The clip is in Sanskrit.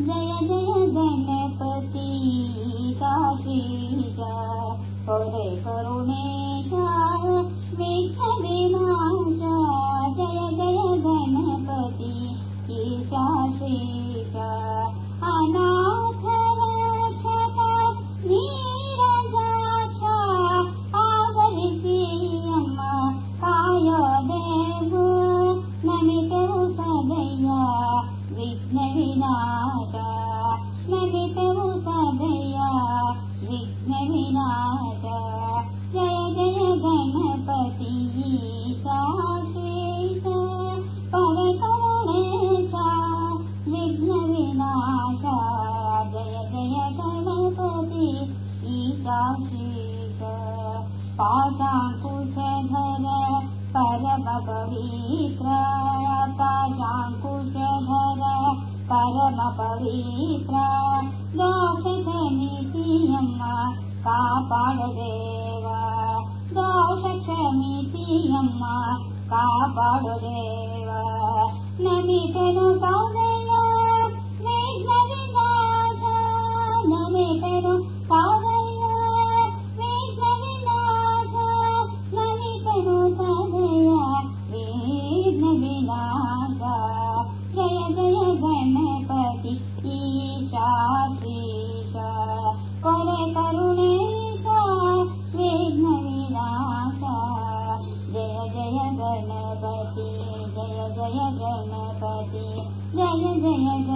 जय जय गणपति का श्रीजा करुणे पाशाङ्कुशधर परमपवित्र पवित्र परमपवित्र कुशधर परम पवित्रा दोष क्षमिति अम्मा ยั眼ใจเย็นใ